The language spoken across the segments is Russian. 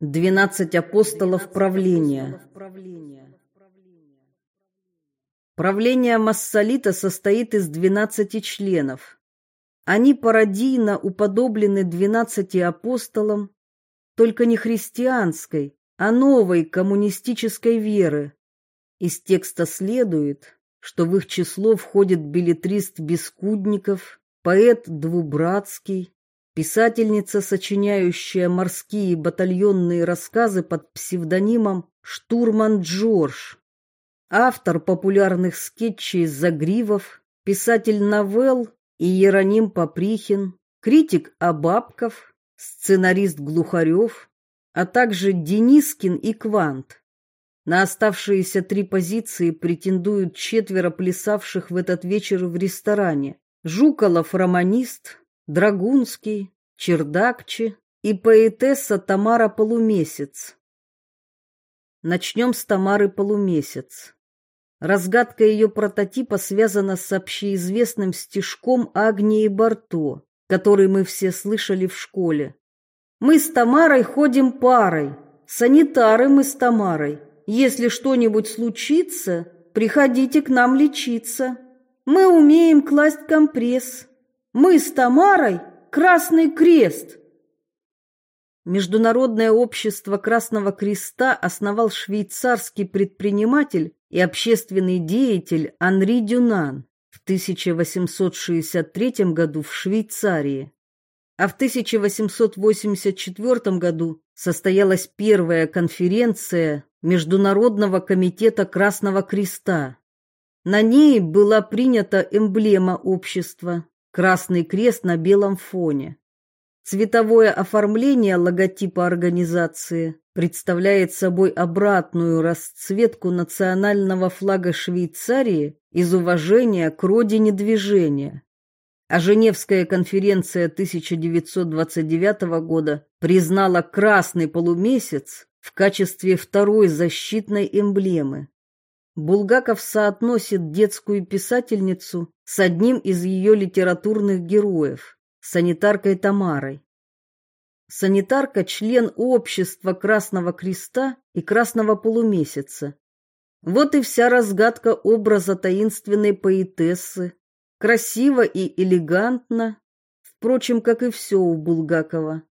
Двенадцать апостолов правления. Правление Массолита состоит из двенадцати членов. Они пародийно уподоблены двенадцати апостолам, только не христианской, а новой коммунистической веры. Из текста следует, что в их число входит билетрист Бескудников, поэт Двубратский, писательница, сочиняющая морские батальонные рассказы под псевдонимом Штурман Джордж, автор популярных скетчей Загривов, писатель новелл Иероним Поприхин, критик Абабков, сценарист Глухарев, а также Денискин и Квант. На оставшиеся три позиции претендуют четверо плясавших в этот вечер в ресторане. Жуколов романист, Драгунский, Чердакчи и поэтесса Тамара Полумесяц. Начнем с Тамары Полумесяц. Разгадка ее прототипа связана с общеизвестным стишком Агнии Барто, который мы все слышали в школе. Мы с Тамарой ходим парой, санитары мы с Тамарой. Если что-нибудь случится, приходите к нам лечиться. Мы умеем класть компресс. Мы с Тамарой Красный Крест. Международное общество Красного Креста основал швейцарский предприниматель и общественный деятель Анри Дюнан в 1863 году в Швейцарии. А в 1884 году состоялась первая конференция Международного комитета Красного Креста. На ней была принята эмблема общества Красный крест на белом фоне. Цветовое оформление логотипа организации представляет собой обратную расцветку национального флага Швейцарии из уважения к родине движения. А Женевская конференция 1929 года признала красный полумесяц в качестве второй защитной эмблемы. Булгаков соотносит детскую писательницу с одним из ее литературных героев, санитаркой Тамарой. Санитарка – член общества Красного Креста и Красного Полумесяца. Вот и вся разгадка образа таинственной поэтессы. Красиво и элегантно, впрочем, как и все у Булгакова.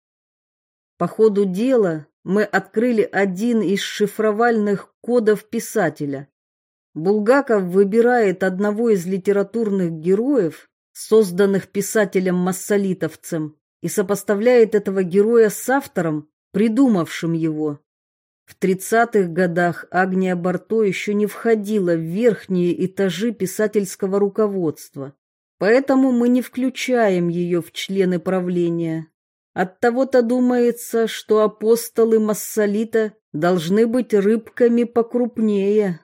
По ходу дела мы открыли один из шифровальных кодов писателя. Булгаков выбирает одного из литературных героев, созданных писателем-массолитовцем, и сопоставляет этого героя с автором, придумавшим его. В 30-х годах Агния Барто еще не входила в верхние этажи писательского руководства, поэтому мы не включаем ее в члены правления. Оттого-то думается, что апостолы Массолита должны быть рыбками покрупнее.